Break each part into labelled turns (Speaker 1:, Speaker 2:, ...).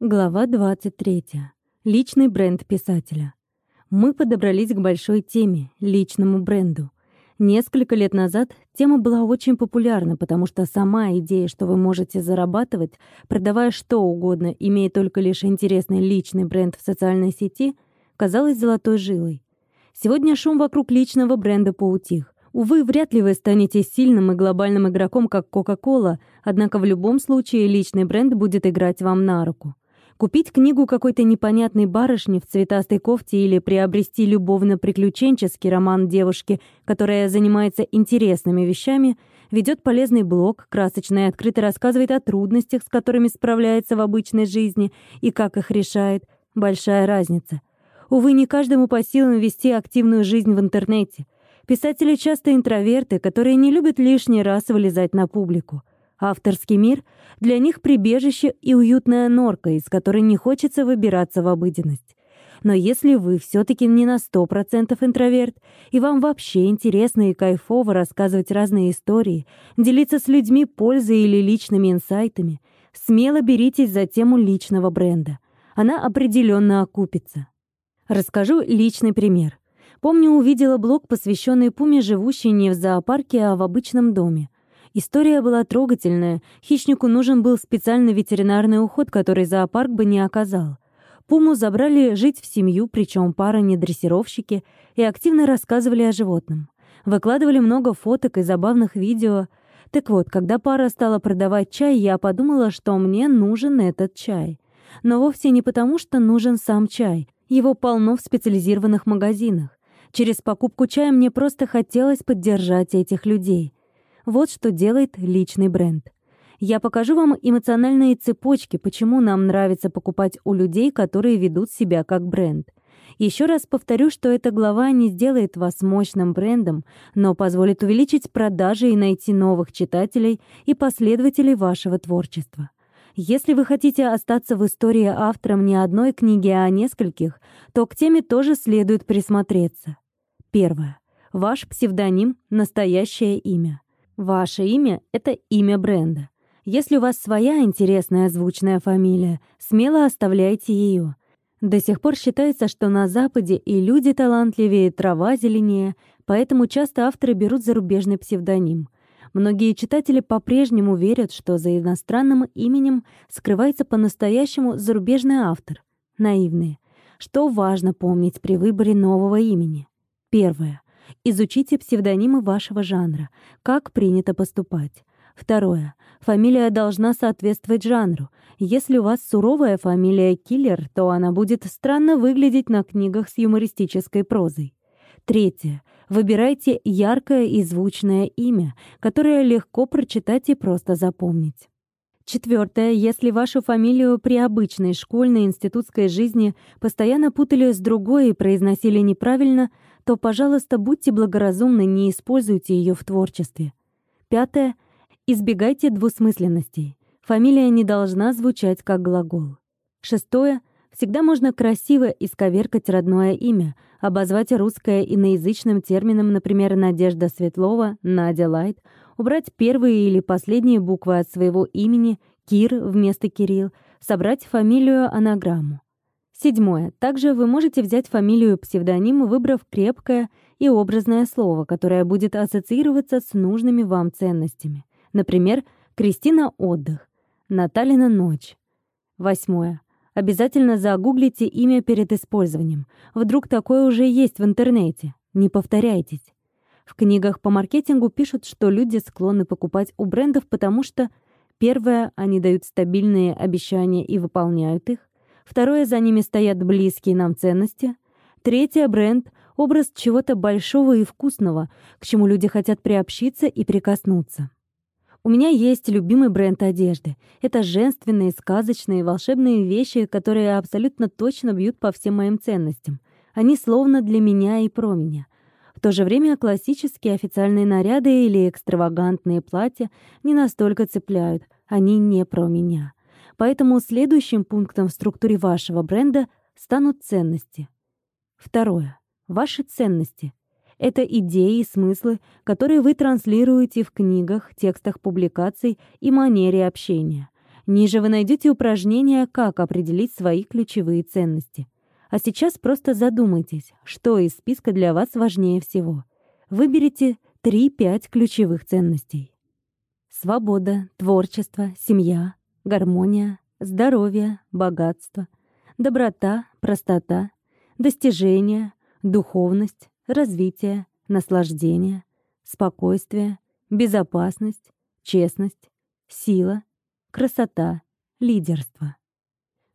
Speaker 1: Глава 23. Личный бренд писателя. Мы подобрались к большой теме — личному бренду. Несколько лет назад тема была очень популярна, потому что сама идея, что вы можете зарабатывать, продавая что угодно, имея только лишь интересный личный бренд в социальной сети, казалась золотой жилой. Сегодня шум вокруг личного бренда поутих. Увы, вряд ли вы станете сильным и глобальным игроком, как Coca-Cola, однако в любом случае личный бренд будет играть вам на руку. Купить книгу какой-то непонятной барышни в цветастой кофте или приобрести любовно-приключенческий роман девушки, которая занимается интересными вещами, ведет полезный блог, красочно и открыто рассказывает о трудностях, с которыми справляется в обычной жизни и как их решает. Большая разница. Увы, не каждому по силам вести активную жизнь в интернете. Писатели часто интроверты, которые не любят лишний раз вылезать на публику. Авторский мир — для них прибежище и уютная норка, из которой не хочется выбираться в обыденность. Но если вы все-таки не на 100% интроверт, и вам вообще интересно и кайфово рассказывать разные истории, делиться с людьми пользой или личными инсайтами, смело беритесь за тему личного бренда. Она определенно окупится. Расскажу личный пример. Помню, увидела блог, посвященный пуме, живущей не в зоопарке, а в обычном доме. История была трогательная. Хищнику нужен был специальный ветеринарный уход, который зоопарк бы не оказал. Пуму забрали жить в семью, причем пара не дрессировщики, и активно рассказывали о животном. Выкладывали много фоток и забавных видео. Так вот, когда пара стала продавать чай, я подумала, что мне нужен этот чай. Но вовсе не потому, что нужен сам чай. Его полно в специализированных магазинах. Через покупку чая мне просто хотелось поддержать этих людей. Вот что делает личный бренд. Я покажу вам эмоциональные цепочки, почему нам нравится покупать у людей, которые ведут себя как бренд. Еще раз повторю, что эта глава не сделает вас мощным брендом, но позволит увеличить продажи и найти новых читателей и последователей вашего творчества. Если вы хотите остаться в истории автором не одной книги, а нескольких, то к теме тоже следует присмотреться. Первое. Ваш псевдоним — настоящее имя. Ваше имя — это имя бренда. Если у вас своя интересная звучная фамилия, смело оставляйте ее. До сих пор считается, что на Западе и люди талантливее, трава зеленее, поэтому часто авторы берут зарубежный псевдоним. Многие читатели по-прежнему верят, что за иностранным именем скрывается по-настоящему зарубежный автор. Наивные. Что важно помнить при выборе нового имени? Первое. Изучите псевдонимы вашего жанра. Как принято поступать. Второе. Фамилия должна соответствовать жанру. Если у вас суровая фамилия Киллер, то она будет странно выглядеть на книгах с юмористической прозой. Третье. Выбирайте яркое и звучное имя, которое легко прочитать и просто запомнить. Четвертое. Если вашу фамилию при обычной школьной институтской жизни постоянно путали с другой и произносили неправильно, то, пожалуйста, будьте благоразумны, не используйте ее в творчестве. Пятое. Избегайте двусмысленностей. Фамилия не должна звучать как глагол. Шестое. Всегда можно красиво исковеркать родное имя, обозвать русское иноязычным термином, например, Надежда Светлова, Надя Лайт, убрать первые или последние буквы от своего имени, Кир вместо Кирилл, собрать фамилию-анаграмму. Седьмое. Также вы можете взять фамилию-псевдоним, выбрав крепкое и образное слово, которое будет ассоциироваться с нужными вам ценностями. Например, Кристина — отдых, Наталина — ночь. Восьмое. Обязательно загуглите имя перед использованием. Вдруг такое уже есть в интернете. Не повторяйтесь. В книгах по маркетингу пишут, что люди склонны покупать у брендов, потому что первое, они дают стабильные обещания и выполняют их. Второе, за ними стоят близкие нам ценности. Третье, бренд — образ чего-то большого и вкусного, к чему люди хотят приобщиться и прикоснуться. У меня есть любимый бренд одежды. Это женственные, сказочные, волшебные вещи, которые абсолютно точно бьют по всем моим ценностям. Они словно для меня и про меня. В то же время классические официальные наряды или экстравагантные платья не настолько цепляют. Они не про меня. Поэтому следующим пунктом в структуре вашего бренда станут ценности. Второе. Ваши ценности. Это идеи и смыслы, которые вы транслируете в книгах, текстах публикаций и манере общения. Ниже вы найдете упражнение «Как определить свои ключевые ценности». А сейчас просто задумайтесь, что из списка для вас важнее всего. Выберите 3-5 ключевых ценностей. Свобода, творчество, семья, гармония, здоровье, богатство, доброта, простота, достижение, духовность, развитие, наслаждение, спокойствие, безопасность, честность, сила, красота, лидерство.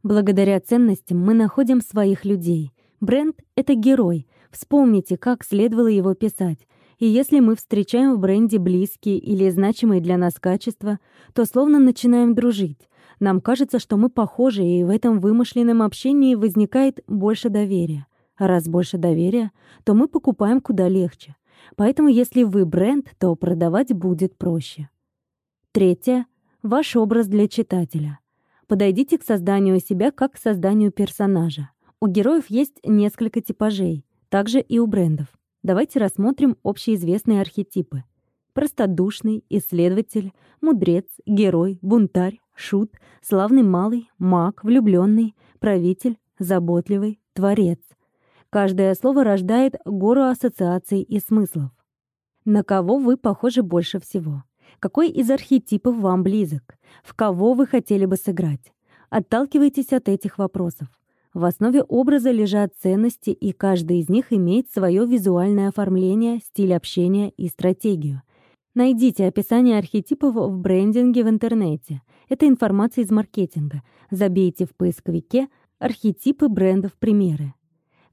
Speaker 1: Благодаря ценностям мы находим своих людей. Бренд — это герой. Вспомните, как следовало его писать. И если мы встречаем в бренде близкие или значимые для нас качества, то словно начинаем дружить. Нам кажется, что мы похожи, и в этом вымышленном общении возникает больше доверия. А раз больше доверия, то мы покупаем куда легче. Поэтому если вы бренд, то продавать будет проще. Третье — ваш образ для читателя. Подойдите к созданию себя как к созданию персонажа. У героев есть несколько типажей, также и у брендов. Давайте рассмотрим общеизвестные архетипы. Простодушный, исследователь, мудрец, герой, бунтарь, шут, славный малый, маг, влюбленный, правитель, заботливый, творец. Каждое слово рождает гору ассоциаций и смыслов. На кого вы похожи больше всего? Какой из архетипов вам близок? В кого вы хотели бы сыграть? Отталкивайтесь от этих вопросов. В основе образа лежат ценности, и каждый из них имеет свое визуальное оформление, стиль общения и стратегию. Найдите описание архетипов в брендинге в интернете. Это информация из маркетинга. Забейте в поисковике «Архетипы брендов примеры».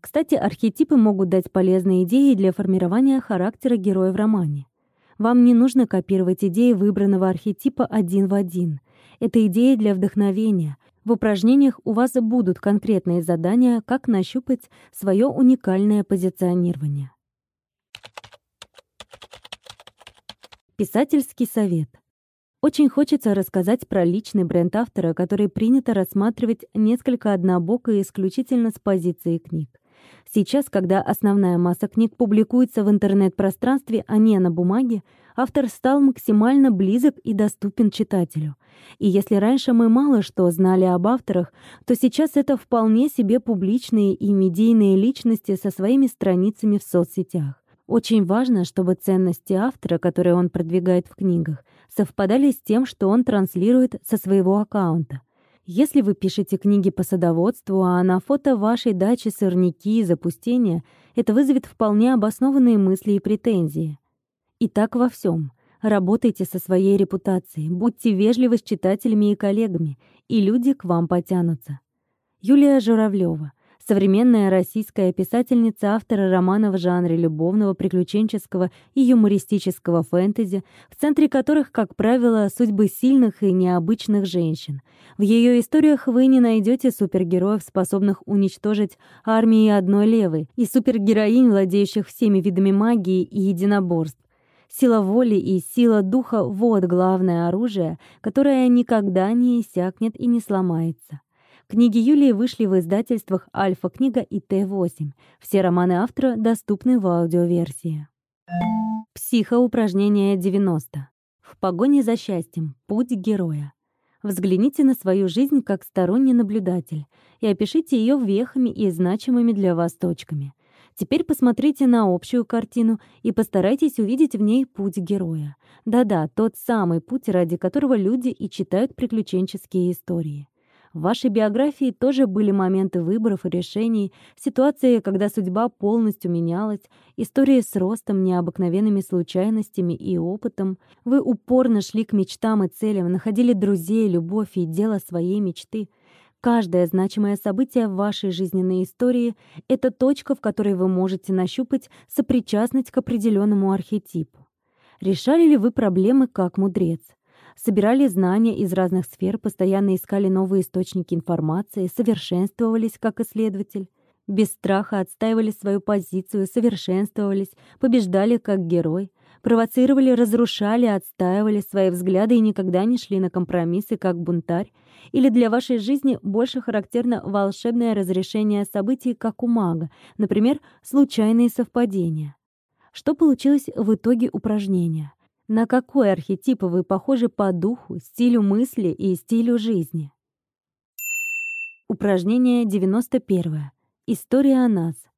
Speaker 1: Кстати, архетипы могут дать полезные идеи для формирования характера героя в романе. Вам не нужно копировать идеи выбранного архетипа один в один. Это идея для вдохновения, в упражнениях у вас будут конкретные задания, как нащупать свое уникальное позиционирование. Писательский совет. Очень хочется рассказать про личный бренд автора, который принято рассматривать несколько однобоко и исключительно с позиции книг. Сейчас, когда основная масса книг публикуется в интернет-пространстве, а не на бумаге, автор стал максимально близок и доступен читателю. И если раньше мы мало что знали об авторах, то сейчас это вполне себе публичные и медийные личности со своими страницами в соцсетях. Очень важно, чтобы ценности автора, которые он продвигает в книгах, совпадали с тем, что он транслирует со своего аккаунта. Если вы пишете книги по садоводству, а на фото вашей дачи сорняки и запустения, это вызовет вполне обоснованные мысли и претензии. И так во всем. Работайте со своей репутацией, будьте вежливы с читателями и коллегами, и люди к вам потянутся. Юлия Журавлева, современная российская писательница, автора романов в жанре любовного, приключенческого и юмористического фэнтези, в центре которых, как правило, судьбы сильных и необычных женщин. В ее историях вы не найдете супергероев, способных уничтожить армии одной левой, и супергероинь, владеющих всеми видами магии и единоборств. Сила воли и сила духа — вот главное оружие, которое никогда не иссякнет и не сломается. Книги Юлии вышли в издательствах «Альфа-книга» и «Т-8». Все романы автора доступны в аудиоверсии. Психоупражнение 90. В погоне за счастьем. Путь героя. Взгляните на свою жизнь как сторонний наблюдатель и опишите ее вехами и значимыми для вас точками. Теперь посмотрите на общую картину и постарайтесь увидеть в ней путь героя. Да-да, тот самый путь, ради которого люди и читают приключенческие истории. В вашей биографии тоже были моменты выборов и решений, ситуации, когда судьба полностью менялась, истории с ростом, необыкновенными случайностями и опытом. Вы упорно шли к мечтам и целям, находили друзей, любовь и дело своей мечты — Каждое значимое событие в вашей жизненной истории — это точка, в которой вы можете нащупать сопричастность к определенному архетипу. Решали ли вы проблемы как мудрец? Собирали знания из разных сфер, постоянно искали новые источники информации, совершенствовались как исследователь? Без страха отстаивали свою позицию, совершенствовались, побеждали как герой, провоцировали, разрушали, отстаивали свои взгляды и никогда не шли на компромиссы как бунтарь, или для вашей жизни больше характерно волшебное разрешение событий, как у мага, например, случайные совпадения. Что получилось в итоге упражнения? На какой архетип вы похожи по духу, стилю мысли и стилю жизни? Упражнение 91. История о нас.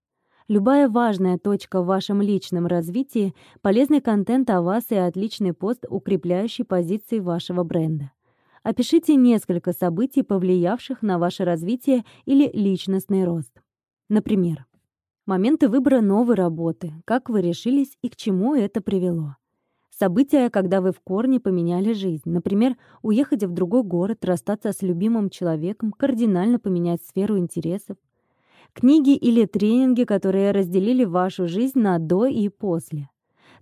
Speaker 1: Любая важная точка в вашем личном развитии, полезный контент о вас и отличный пост, укрепляющий позиции вашего бренда. Опишите несколько событий, повлиявших на ваше развитие или личностный рост. Например, моменты выбора новой работы, как вы решились и к чему это привело. События, когда вы в корне поменяли жизнь. Например, уехать в другой город, расстаться с любимым человеком, кардинально поменять сферу интересов. Книги или тренинги, которые разделили вашу жизнь на «до» и «после».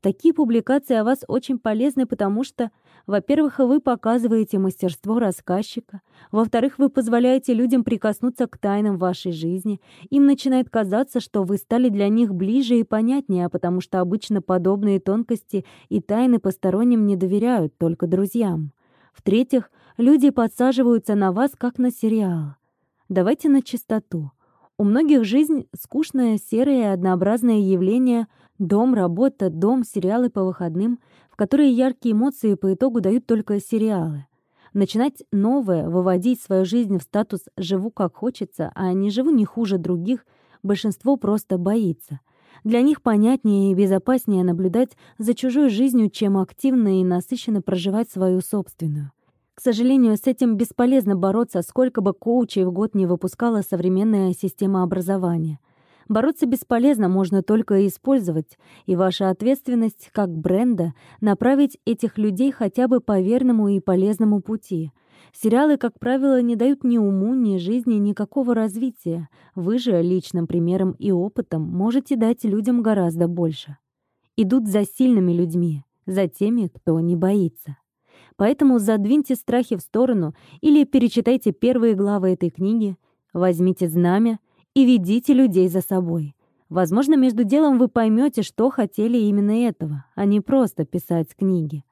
Speaker 1: Такие публикации о вас очень полезны, потому что, во-первых, вы показываете мастерство рассказчика, во-вторых, вы позволяете людям прикоснуться к тайнам вашей жизни. Им начинает казаться, что вы стали для них ближе и понятнее, потому что обычно подобные тонкости и тайны посторонним не доверяют, только друзьям. В-третьих, люди подсаживаются на вас как на сериал. Давайте на чистоту. У многих жизнь — скучное, серое и однообразное явление — Дом, работа, дом, сериалы по выходным, в которые яркие эмоции по итогу дают только сериалы. Начинать новое, выводить свою жизнь в статус «живу как хочется», а не «живу не хуже других», большинство просто боится. Для них понятнее и безопаснее наблюдать за чужой жизнью, чем активно и насыщенно проживать свою собственную. К сожалению, с этим бесполезно бороться, сколько бы коучей в год не выпускала современная система образования — Бороться бесполезно, можно только использовать, и ваша ответственность как бренда — направить этих людей хотя бы по верному и полезному пути. Сериалы, как правило, не дают ни уму, ни жизни никакого развития. Вы же личным примером и опытом можете дать людям гораздо больше. Идут за сильными людьми, за теми, кто не боится. Поэтому задвиньте страхи в сторону или перечитайте первые главы этой книги, возьмите знамя и ведите людей за собой. Возможно, между делом вы поймете, что хотели именно этого, а не просто писать книги.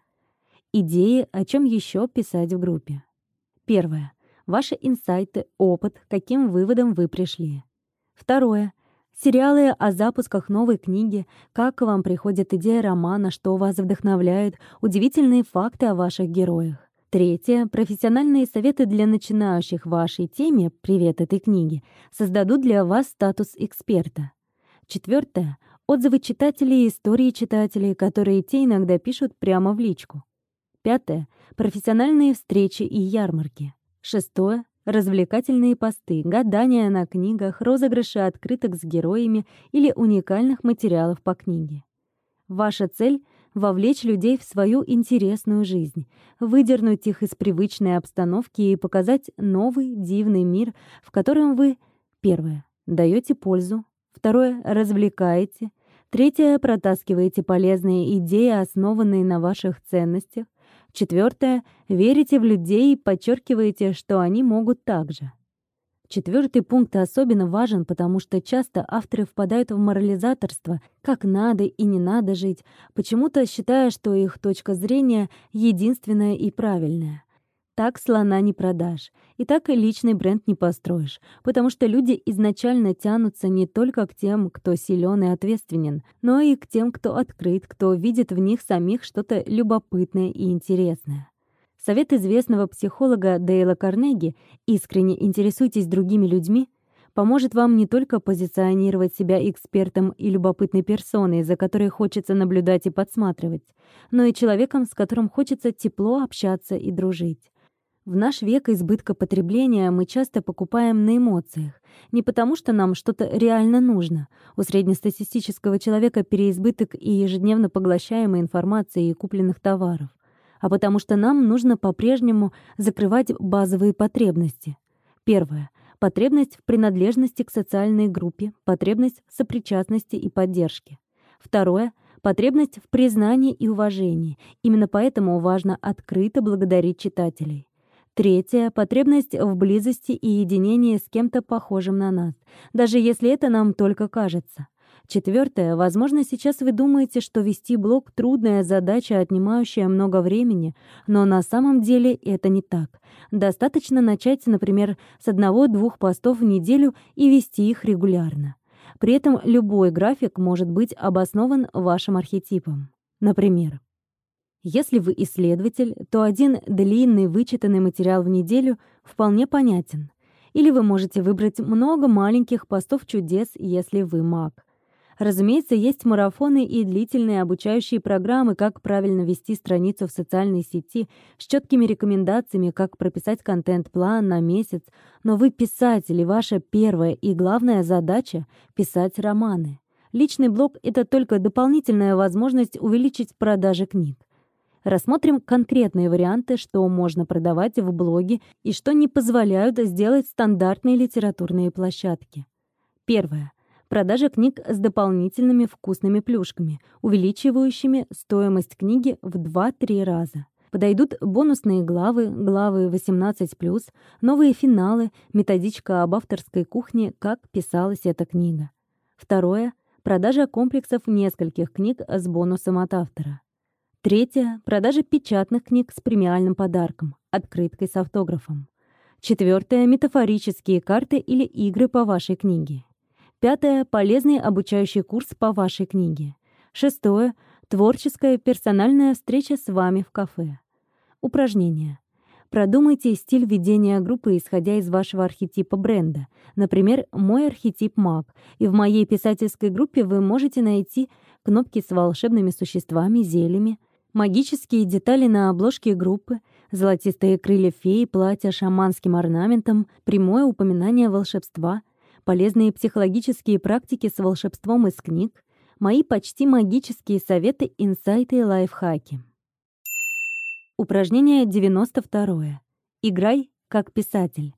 Speaker 1: Идеи, о чем еще писать в группе. Первое. Ваши инсайты, опыт, каким выводом вы пришли. Второе. Сериалы о запусках новой книги, как к вам приходит идея романа, что вас вдохновляет, удивительные факты о ваших героях. Третье. Профессиональные советы для начинающих в вашей теме «Привет этой книге» создадут для вас статус эксперта. Четвертое. Отзывы читателей и истории читателей, которые те иногда пишут прямо в личку. Пятое. Профессиональные встречи и ярмарки. Шестое. Развлекательные посты, гадания на книгах, розыгрыши открыток с героями или уникальных материалов по книге. Ваша цель — вовлечь людей в свою интересную жизнь, выдернуть их из привычной обстановки и показать новый дивный мир, в котором вы, первое, даете пользу, второе, развлекаете, третье, протаскиваете полезные идеи, основанные на ваших ценностях, четвертое, верите в людей и подчеркиваете, что они могут так же. Четвертый пункт особенно важен, потому что часто авторы впадают в морализаторство, как надо и не надо жить, почему-то считая, что их точка зрения единственная и правильная. Так слона не продашь, и так и личный бренд не построишь, потому что люди изначально тянутся не только к тем, кто силен и ответственен, но и к тем, кто открыт, кто видит в них самих что-то любопытное и интересное. Совет известного психолога Дейла Карнеги «Искренне интересуйтесь другими людьми» поможет вам не только позиционировать себя экспертом и любопытной персоной, за которой хочется наблюдать и подсматривать, но и человеком, с которым хочется тепло общаться и дружить. В наш век избытка потребления мы часто покупаем на эмоциях, не потому что нам что-то реально нужно. У среднестатистического человека переизбыток и ежедневно поглощаемой информации и купленных товаров а потому что нам нужно по-прежнему закрывать базовые потребности. Первое. Потребность в принадлежности к социальной группе, потребность в сопричастности и поддержке. Второе. Потребность в признании и уважении. Именно поэтому важно открыто благодарить читателей. Третье — потребность в близости и единении с кем-то похожим на нас, даже если это нам только кажется. Четвертое. Возможно, сейчас вы думаете, что вести блог — трудная задача, отнимающая много времени, но на самом деле это не так. Достаточно начать, например, с одного-двух постов в неделю и вести их регулярно. При этом любой график может быть обоснован вашим архетипом. Например, Если вы исследователь, то один длинный вычитанный материал в неделю вполне понятен. Или вы можете выбрать много маленьких постов чудес, если вы маг. Разумеется, есть марафоны и длительные обучающие программы, как правильно вести страницу в социальной сети, с четкими рекомендациями, как прописать контент-план на месяц. Но вы писатель, и ваша первая и главная задача — писать романы. Личный блог — это только дополнительная возможность увеличить продажи книг. Рассмотрим конкретные варианты, что можно продавать в блоге и что не позволяют сделать стандартные литературные площадки. Первое. Продажа книг с дополнительными вкусными плюшками, увеличивающими стоимость книги в 2-3 раза. Подойдут бонусные главы, главы 18+, новые финалы, методичка об авторской кухне, как писалась эта книга. Второе. Продажа комплексов нескольких книг с бонусом от автора. Третье. Продажа печатных книг с премиальным подарком, открыткой с автографом. Четвертое. Метафорические карты или игры по вашей книге. Пятое — полезный обучающий курс по вашей книге. Шестое — творческая персональная встреча с вами в кафе. Упражнение. Продумайте стиль ведения группы, исходя из вашего архетипа бренда. Например, мой архетип маг, и в моей писательской группе вы можете найти кнопки с волшебными существами, зельями, магические детали на обложке группы, золотистые крылья феи, платья шаманским орнаментом, прямое упоминание волшебства, полезные психологические практики с волшебством из книг, мои почти магические советы, инсайты и лайфхаки. Упражнение 92. Играй как писатель.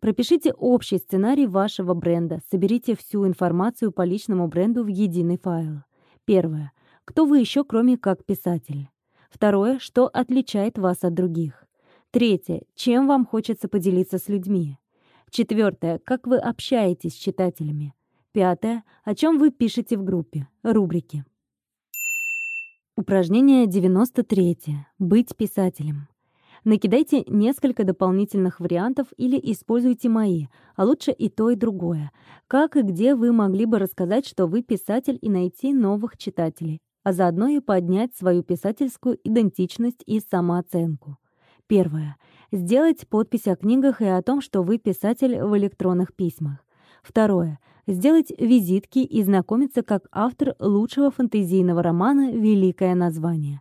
Speaker 1: Пропишите общий сценарий вашего бренда, соберите всю информацию по личному бренду в единый файл. Первое. Кто вы еще, кроме как писатель? Второе. Что отличает вас от других? Третье. Чем вам хочется поделиться с людьми? Четвертое. Как вы общаетесь с читателями. Пятое. О чем вы пишете в группе. Рубрики. Упражнение 93. Быть писателем. Накидайте несколько дополнительных вариантов или используйте мои, а лучше и то, и другое. Как и где вы могли бы рассказать, что вы писатель и найти новых читателей, а заодно и поднять свою писательскую идентичность и самооценку. Первое. Сделать подпись о книгах и о том, что вы писатель в электронных письмах. Второе. Сделать визитки и знакомиться как автор лучшего фэнтезийного романа «Великое название».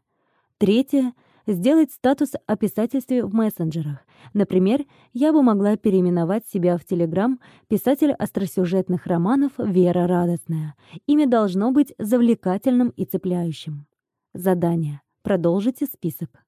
Speaker 1: Третье. Сделать статус о писательстве в мессенджерах. Например, я бы могла переименовать себя в Телеграм писатель остросюжетных романов Вера Радостная. Имя должно быть завлекательным и цепляющим. Задание. Продолжите список.